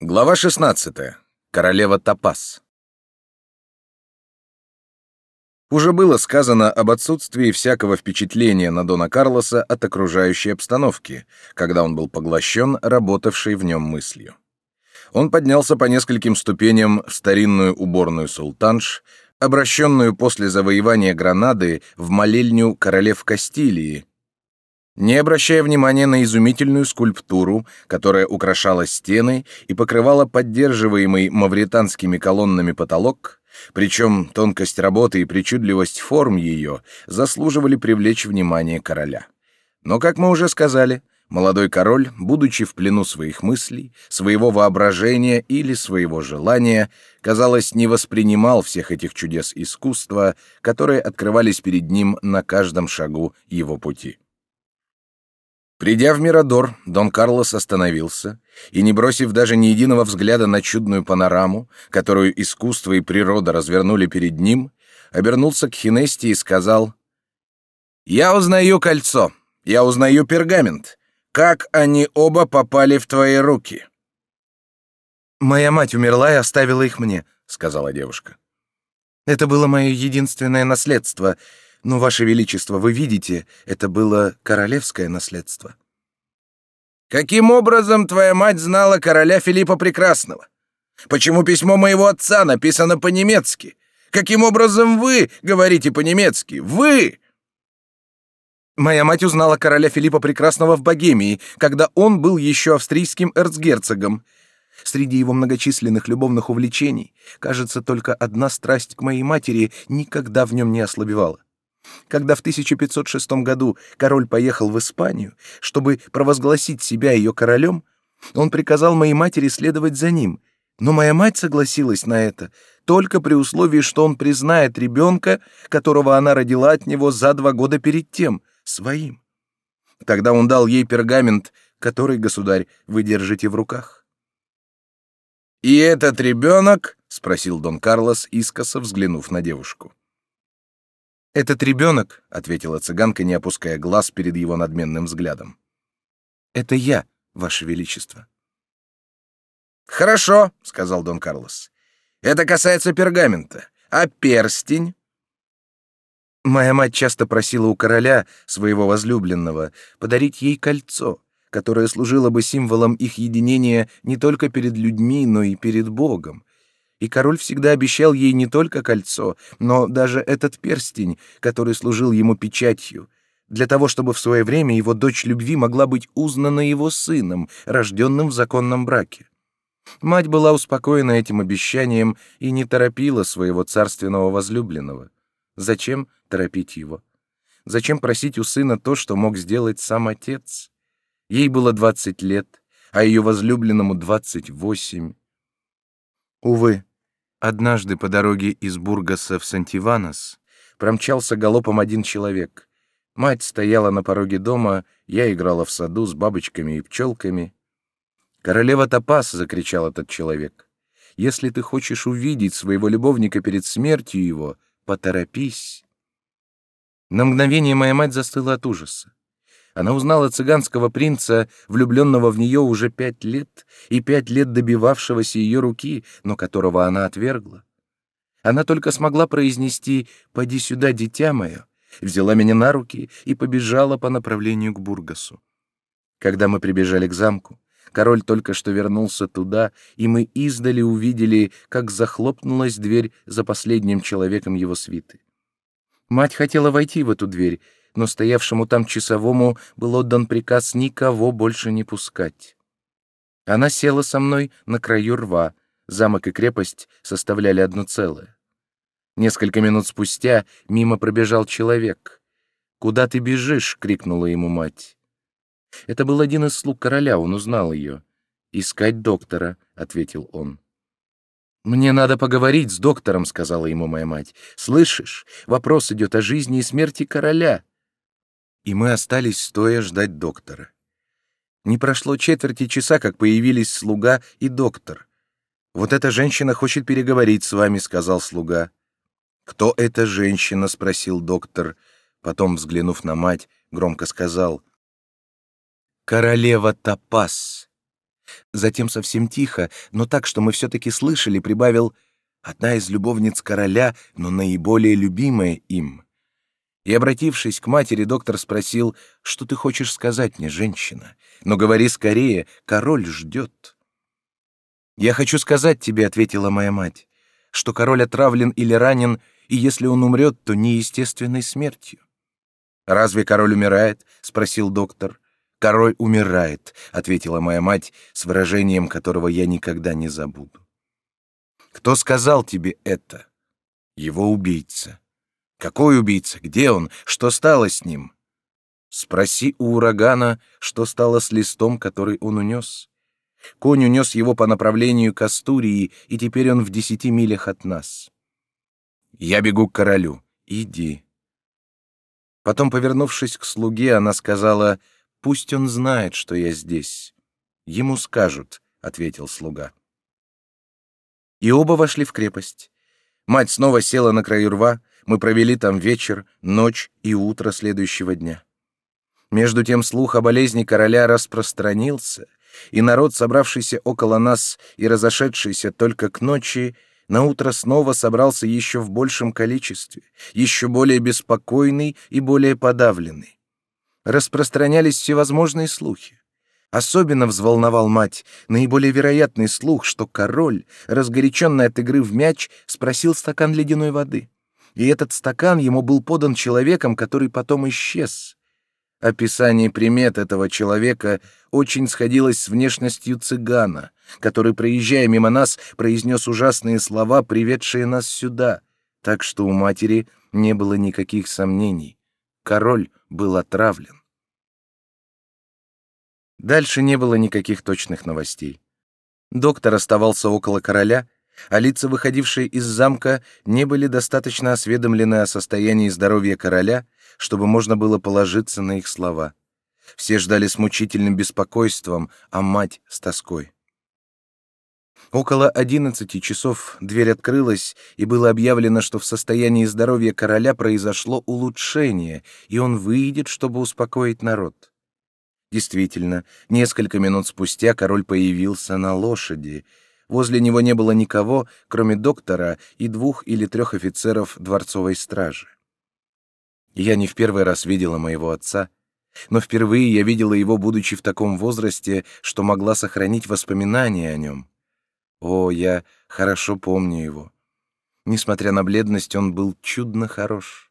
Глава 16. Королева Топас. Уже было сказано об отсутствии всякого впечатления на Дона Карлоса от окружающей обстановки, когда он был поглощен работавшей в нем мыслью. Он поднялся по нескольким ступеням в старинную уборную султанш, обращенную после завоевания Гранады в молельню королев Кастилии, не обращая внимания на изумительную скульптуру, которая украшала стены и покрывала поддерживаемый мавританскими колоннами потолок, причем тонкость работы и причудливость форм ее заслуживали привлечь внимание короля. Но, как мы уже сказали, молодой король, будучи в плену своих мыслей, своего воображения или своего желания, казалось, не воспринимал всех этих чудес искусства, которые открывались перед ним на каждом шагу его пути. Придя в Мирадор, Дон Карлос остановился и, не бросив даже ни единого взгляда на чудную панораму, которую искусство и природа развернули перед ним, обернулся к Хинесте и сказал «Я узнаю кольцо, я узнаю пергамент. Как они оба попали в твои руки?» «Моя мать умерла и оставила их мне», — сказала девушка. «Это было мое единственное наследство — но, Ваше Величество, вы видите, это было королевское наследство. Каким образом твоя мать знала короля Филиппа Прекрасного? Почему письмо моего отца написано по-немецки? Каким образом вы говорите по-немецки? Вы! Моя мать узнала короля Филиппа Прекрасного в Богемии, когда он был еще австрийским эрцгерцогом. Среди его многочисленных любовных увлечений, кажется, только одна страсть к моей матери никогда в нем не ослабевала. Когда в 1506 году король поехал в Испанию, чтобы провозгласить себя ее королем, он приказал моей матери следовать за ним, но моя мать согласилась на это только при условии, что он признает ребенка, которого она родила от него за два года перед тем, своим. Тогда он дал ей пергамент, который, государь, вы держите в руках. «И этот ребенок?» — спросил Дон Карлос, искоса взглянув на девушку. «Этот ребенок», — ответила цыганка, не опуская глаз перед его надменным взглядом. «Это я, Ваше Величество». «Хорошо», — сказал Дон Карлос. «Это касается пергамента. А перстень?» Моя мать часто просила у короля, своего возлюбленного, подарить ей кольцо, которое служило бы символом их единения не только перед людьми, но и перед Богом, и король всегда обещал ей не только кольцо, но даже этот перстень, который служил ему печатью, для того, чтобы в свое время его дочь любви могла быть узнана его сыном, рожденным в законном браке. Мать была успокоена этим обещанием и не торопила своего царственного возлюбленного. Зачем торопить его? Зачем просить у сына то, что мог сделать сам отец? Ей было двадцать лет, а ее возлюбленному двадцать восемь. Увы, Однажды по дороге из Бургаса в Сантиванос промчался галопом один человек. Мать стояла на пороге дома, я играла в саду с бабочками и пчелками. «Королева Топас!» — закричал этот человек. «Если ты хочешь увидеть своего любовника перед смертью его, поторопись!» На мгновение моя мать застыла от ужаса. Она узнала цыганского принца, влюбленного в нее уже пять лет, и пять лет добивавшегося ее руки, но которого она отвергла. Она только смогла произнести «Поди сюда, дитя мое», взяла меня на руки и побежала по направлению к Бургасу. Когда мы прибежали к замку, король только что вернулся туда, и мы издали увидели, как захлопнулась дверь за последним человеком его свиты. Мать хотела войти в эту дверь, но стоявшему там часовому был отдан приказ никого больше не пускать. Она села со мной на краю рва, замок и крепость составляли одно целое. Несколько минут спустя мимо пробежал человек. «Куда ты бежишь?» — крикнула ему мать. Это был один из слуг короля, он узнал ее. «Искать доктора», — ответил он. «Мне надо поговорить с доктором», — сказала ему моя мать. «Слышишь, вопрос идет о жизни и смерти короля и мы остались стоя ждать доктора. Не прошло четверти часа, как появились слуга и доктор. «Вот эта женщина хочет переговорить с вами», — сказал слуга. «Кто эта женщина?» — спросил доктор. Потом, взглянув на мать, громко сказал. «Королева Топас. Затем совсем тихо, но так, что мы все-таки слышали, прибавил «одна из любовниц короля, но наиболее любимая им». И, обратившись к матери, доктор спросил, «Что ты хочешь сказать мне, женщина? Но говори скорее, король ждет». «Я хочу сказать тебе», — ответила моя мать, «что король отравлен или ранен, и если он умрет, то неестественной смертью». «Разве король умирает?» — спросил доктор. «Король умирает», — ответила моя мать с выражением, которого я никогда не забуду. «Кто сказал тебе это?» «Его убийца». «Какой убийца? Где он? Что стало с ним?» «Спроси у урагана, что стало с листом, который он унес. Конь унес его по направлению к Астурии, и теперь он в десяти милях от нас. Я бегу к королю. Иди». Потом, повернувшись к слуге, она сказала — Пусть он знает, что я здесь. Ему скажут, ответил слуга. И оба вошли в крепость. Мать снова села на краю рва. Мы провели там вечер, ночь и утро следующего дня. Между тем слух о болезни короля распространился, и народ, собравшийся около нас и разошедшийся только к ночи, на утро снова собрался еще в большем количестве, еще более беспокойный и более подавленный распространялись всевозможные слухи. Особенно взволновал мать наиболее вероятный слух, что король, разгоряченный от игры в мяч, спросил стакан ледяной воды. И этот стакан ему был подан человеком, который потом исчез. Описание примет этого человека очень сходилось с внешностью цыгана, который, проезжая мимо нас, произнес ужасные слова, приведшие нас сюда, так что у матери не было никаких сомнений. Король был отравлен. Дальше не было никаких точных новостей. Доктор оставался около короля, а лица, выходившие из замка, не были достаточно осведомлены о состоянии здоровья короля, чтобы можно было положиться на их слова. Все ждали с мучительным беспокойством, а мать — с тоской. Около одиннадцати часов дверь открылась, и было объявлено, что в состоянии здоровья короля произошло улучшение, и он выйдет, чтобы успокоить народ. Действительно, несколько минут спустя король появился на лошади. Возле него не было никого, кроме доктора и двух или трех офицеров дворцовой стражи. Я не в первый раз видела моего отца, но впервые я видела его, будучи в таком возрасте, что могла сохранить воспоминания о нем. О, я хорошо помню его. Несмотря на бледность, он был чудно хорош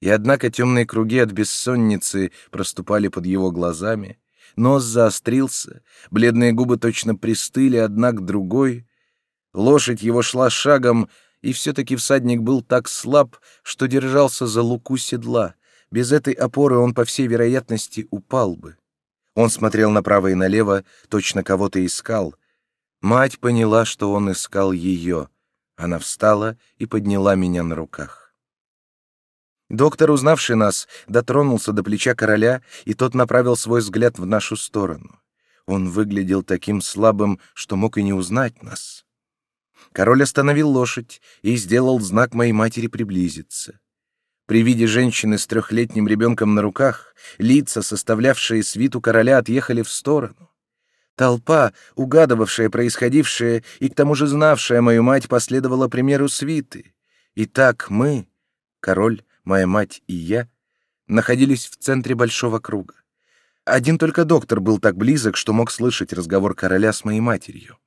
и однако темные круги от бессонницы проступали под его глазами, нос заострился, бледные губы точно пристыли одна к другой, лошадь его шла шагом, и все-таки всадник был так слаб, что держался за луку седла. Без этой опоры он, по всей вероятности, упал бы. Он смотрел направо и налево, точно кого-то искал. Мать поняла, что он искал ее. Она встала и подняла меня на руках. Доктор, узнавший нас, дотронулся до плеча короля, и тот направил свой взгляд в нашу сторону. Он выглядел таким слабым, что мог и не узнать нас. Король остановил лошадь и сделал знак моей матери приблизиться. При виде женщины с трехлетним ребенком на руках лица, составлявшие свиту короля, отъехали в сторону. Толпа, угадывавшая происходившее и к тому же знавшая мою мать, последовала примеру свиты. И так мы, король, моя мать и я, находились в центре большого круга. Один только доктор был так близок, что мог слышать разговор короля с моей матерью.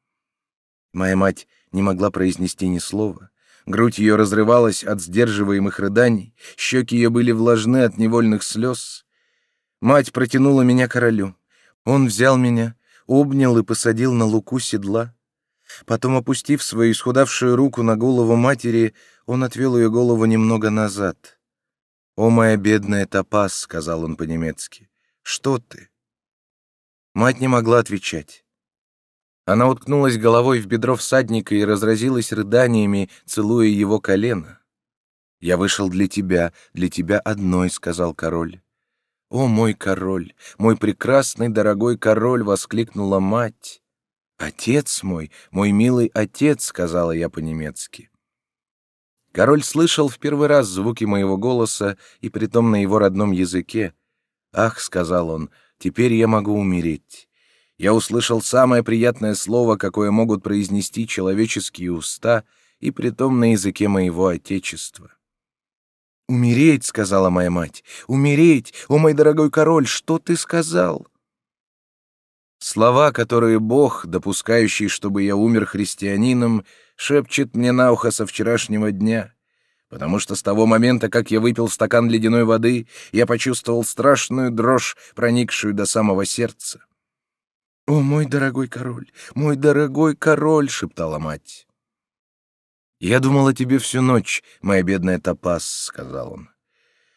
Моя мать не могла произнести ни слова. Грудь ее разрывалась от сдерживаемых рыданий, щеки ее были влажны от невольных слез. Мать протянула меня королю. Он взял меня, обнял и посадил на луку седла. Потом, опустив свою исхудавшую руку на голову матери, он отвел ее голову немного назад. «О, моя бедная Топас», — сказал он по-немецки, — «что ты?» Мать не могла отвечать. Она уткнулась головой в бедро всадника и разразилась рыданиями, целуя его колено. «Я вышел для тебя, для тебя одной», — сказал король. «О, мой король, мой прекрасный, дорогой король!» — воскликнула мать. «Отец мой, мой милый отец!» — сказала я по-немецки. Король слышал в первый раз звуки моего голоса, и притом на его родном языке. «Ах», — сказал он, — «теперь я могу умереть. я услышал самое приятное слово, какое могут произнести человеческие уста, и притом на языке моего отечества. «Умереть», — сказала моя мать, — «умереть! О, мой дорогой король, что ты сказал?» Слова, которые Бог, допускающий, чтобы я умер христианином, шепчет мне на ухо со вчерашнего дня, потому что с того момента, как я выпил стакан ледяной воды, я почувствовал страшную дрожь, проникшую до самого сердца. «О, мой дорогой король, мой дорогой король!» — шептала мать. «Я думал о тебе всю ночь, моя бедная Топас», — сказал он.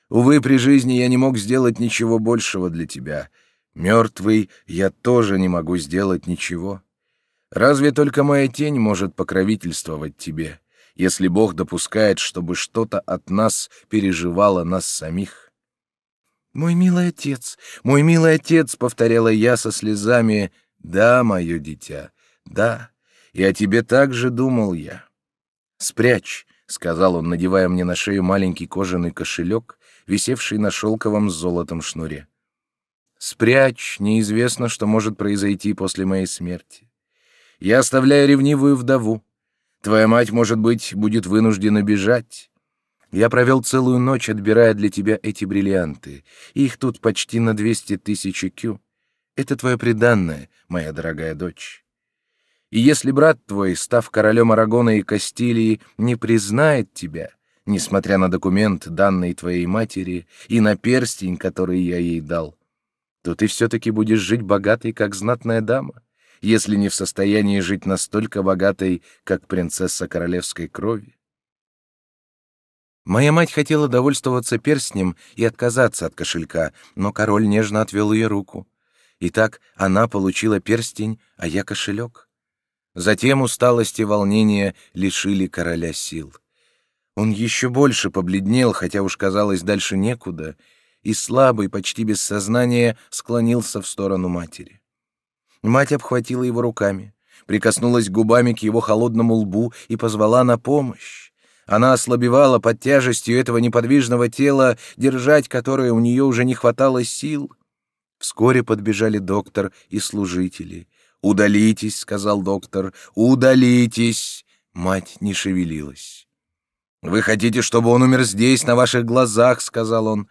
«Увы, при жизни я не мог сделать ничего большего для тебя. Мертвый я тоже не могу сделать ничего. Разве только моя тень может покровительствовать тебе, если Бог допускает, чтобы что-то от нас переживало нас самих». «Мой милый отец, мой милый отец», — повторяла я со слезами, — «да, мое дитя, да, и о тебе также думал я». «Спрячь», — сказал он, надевая мне на шею маленький кожаный кошелек, висевший на шелковом с золотом шнуре. «Спрячь, неизвестно, что может произойти после моей смерти. Я оставляю ревнивую вдову. Твоя мать, может быть, будет вынуждена бежать. Я провел целую ночь, отбирая для тебя эти бриллианты. Их тут почти на двести тысяч кю. Это твое преданное, моя дорогая дочь. И если брат твой, став королем Арагона и Кастилии, не признает тебя, несмотря на документ, данный твоей матери, и на перстень, который я ей дал, то ты все-таки будешь жить богатой, как знатная дама, если не в состоянии жить настолько богатой, как принцесса королевской крови. Моя мать хотела довольствоваться перстнем и отказаться от кошелька, но король нежно отвел ее руку. Итак, она получила перстень, а я кошелек. Затем усталость и волнение лишили короля сил. Он еще больше побледнел, хотя уж казалось дальше некуда, и слабый, почти без сознания, склонился в сторону матери. Мать обхватила его руками, прикоснулась губами к его холодному лбу и позвала на помощь. Она ослабевала под тяжестью этого неподвижного тела, держать которое у нее уже не хватало сил. Вскоре подбежали доктор и служители. «Удалитесь», — сказал доктор, — «удалитесь». Мать не шевелилась. «Вы хотите, чтобы он умер здесь, на ваших глазах?» — сказал он.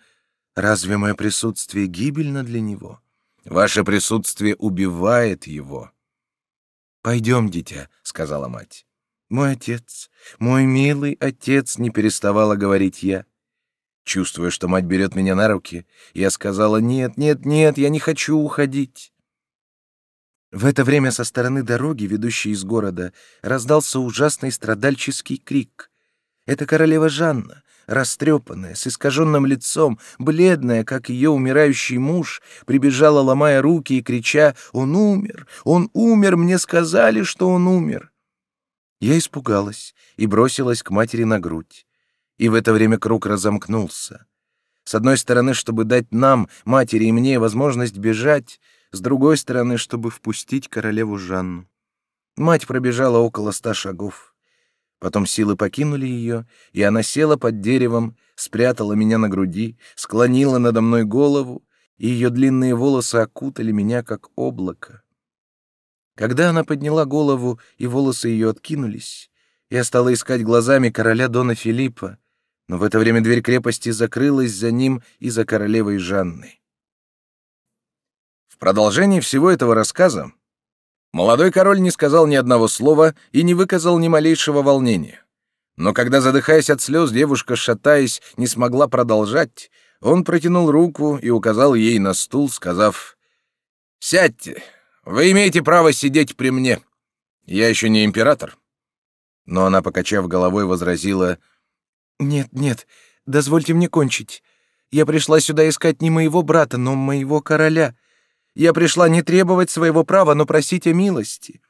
«Разве мое присутствие гибельно для него? Ваше присутствие убивает его». «Пойдем, дитя», — сказала мать. «Мой отец, мой милый отец», — не переставала говорить я. Чувствуя, что мать берет меня на руки, я сказала «Нет, нет, нет, я не хочу уходить». В это время со стороны дороги, ведущей из города, раздался ужасный страдальческий крик. Это королева Жанна, растрепанная, с искаженным лицом, бледная, как ее умирающий муж, прибежала, ломая руки и крича «Он умер! Он умер! Мне сказали, что он умер!» Я испугалась и бросилась к матери на грудь. И в это время круг разомкнулся. С одной стороны, чтобы дать нам, матери и мне, возможность бежать, с другой стороны, чтобы впустить королеву Жанну. Мать пробежала около ста шагов. Потом силы покинули ее, и она села под деревом, спрятала меня на груди, склонила надо мной голову, и ее длинные волосы окутали меня, как облако. Когда она подняла голову, и волосы ее откинулись, я стала искать глазами короля Дона Филиппа, но в это время дверь крепости закрылась за ним и за королевой Жанной. В продолжении всего этого рассказа молодой король не сказал ни одного слова и не выказал ни малейшего волнения. Но когда, задыхаясь от слез, девушка, шатаясь, не смогла продолжать, он протянул руку и указал ей на стул, сказав «Сядьте, вы имеете право сидеть при мне. Я еще не император». Но она, покачав головой, возразила «Нет, нет, дозвольте мне кончить. Я пришла сюда искать не моего брата, но моего короля. Я пришла не требовать своего права, но просить о милости.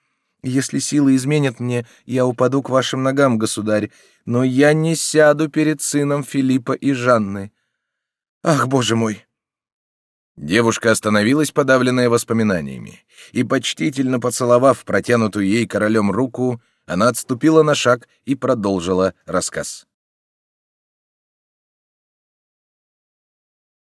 Если силы изменят мне, я упаду к вашим ногам, государь, но я не сяду перед сыном Филиппа и Жанны. Ах, боже мой!» Девушка остановилась, подавленная воспоминаниями, и, почтительно поцеловав протянутую ей королем руку, она отступила на шаг и продолжила рассказ.